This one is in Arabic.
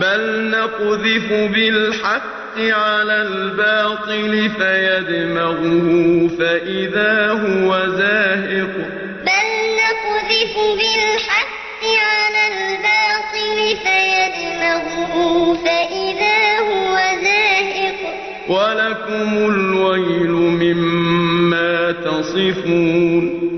بَلْ نَقْذِفُ بِالْحَقِّ عَلَى الْبَاطِلِ فَيَدْمَغُهُ فَإِذَا هُوَ زَاهِقٌ ۚ بَلْ نَقْذِفُ بِالْحَقِّ عَلَى الْبَاطِلِ فَيَدْمَغُهُ فَإِذَا هُوَ زَاهِقٌ ۚ وَلَكُمُ الْوَيْلُ مِمَّا تَصِفُونَ